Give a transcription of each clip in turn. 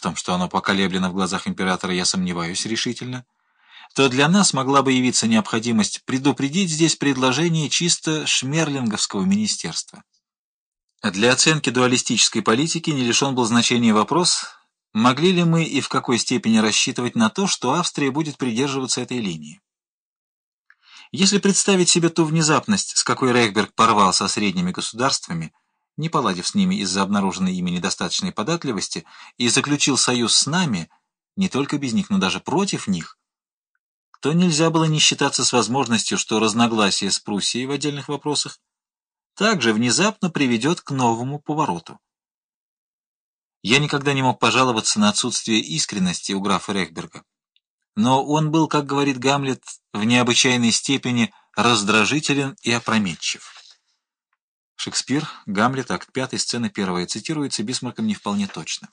том, что оно поколеблено в глазах императора, я сомневаюсь решительно, то для нас могла бы явиться необходимость предупредить здесь предложение чисто шмерлинговского министерства. Для оценки дуалистической политики не лишен был значения вопрос, могли ли мы и в какой степени рассчитывать на то, что Австрия будет придерживаться этой линии. Если представить себе ту внезапность, с какой Рейхберг порвал со средними государствами, не поладив с ними из-за обнаруженной ими недостаточной податливости, и заключил союз с нами, не только без них, но даже против них, то нельзя было не считаться с возможностью, что разногласие с Пруссией в отдельных вопросах также внезапно приведет к новому повороту. Я никогда не мог пожаловаться на отсутствие искренности у графа Рехберга. Но он был, как говорит Гамлет, в необычайной степени раздражителен и опрометчив. Шекспир, Гамлет, акт 5, сцена 1, цитируется Бисмарком не вполне точно.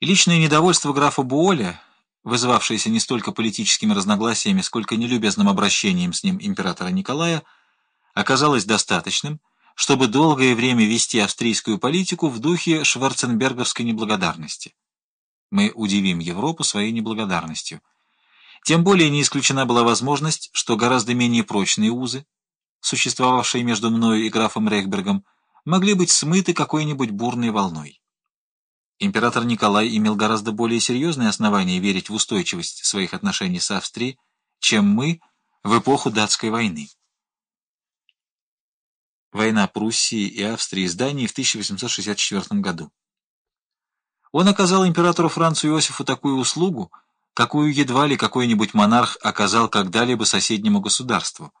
Личное недовольство графа Буоля, вызывавшееся не столько политическими разногласиями, сколько нелюбезным обращением с ним императора Николая, оказалось достаточным, чтобы долгое время вести австрийскую политику в духе шварценберговской неблагодарности. Мы удивим Европу своей неблагодарностью. Тем более не исключена была возможность, что гораздо менее прочные узы, существовавшие между мною и графом Рейхбергом, могли быть смыты какой-нибудь бурной волной. Император Николай имел гораздо более серьезные основания верить в устойчивость своих отношений с Австрией, чем мы в эпоху датской войны. Война Пруссии и Австрии с Данией в 1864 году. Он оказал императору Францу Иосифу такую услугу, какую едва ли какой-нибудь монарх оказал когда-либо соседнему государству –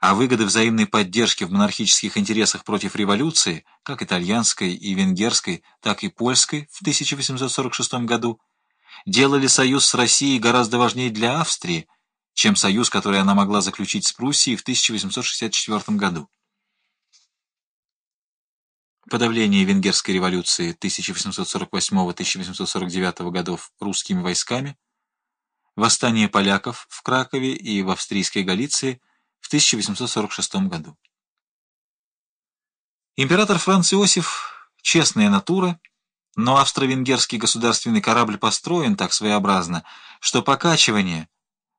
а выгоды взаимной поддержки в монархических интересах против революции, как итальянской и венгерской, так и польской в 1846 году, делали союз с Россией гораздо важнее для Австрии, чем союз, который она могла заключить с Пруссией в 1864 году. Подавление венгерской революции 1848-1849 годов русскими войсками, восстание поляков в Кракове и в австрийской Галиции – в 1846 году. Император Франц Иосиф – честная натура, но австро-венгерский государственный корабль построен так своеобразно, что покачивания,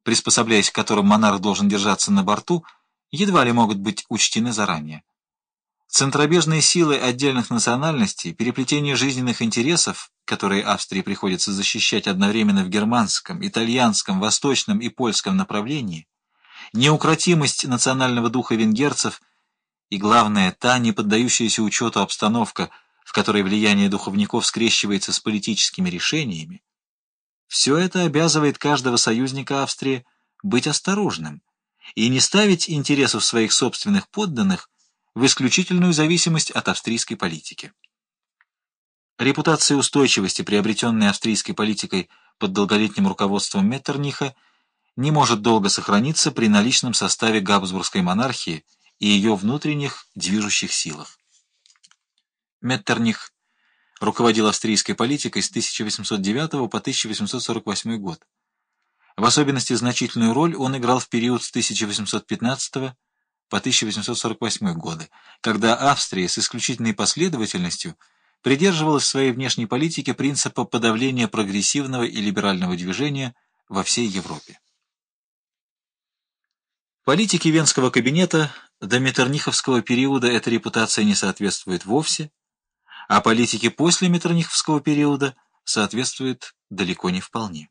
приспособляясь к которым монарх должен держаться на борту, едва ли могут быть учтены заранее. Центробежные силы отдельных национальностей, переплетение жизненных интересов, которые Австрии приходится защищать одновременно в германском, итальянском, восточном и польском направлении – неукротимость национального духа венгерцев и, главное, та не поддающаяся учету обстановка, в которой влияние духовников скрещивается с политическими решениями, все это обязывает каждого союзника Австрии быть осторожным и не ставить интересов своих собственных подданных в исключительную зависимость от австрийской политики. Репутация устойчивости, приобретенная австрийской политикой под долголетним руководством Меттерниха, не может долго сохраниться при наличном составе Габсбургской монархии и ее внутренних движущих силах. Меттерних руководил австрийской политикой с 1809 по 1848 год. В особенности значительную роль он играл в период с 1815 по 1848 годы, когда Австрия с исключительной последовательностью придерживалась в своей внешней политике принципа подавления прогрессивного и либерального движения во всей Европе. Политике Венского кабинета до Меттерниховского периода эта репутация не соответствует вовсе, а политике после Меттерниховского периода соответствует далеко не вполне.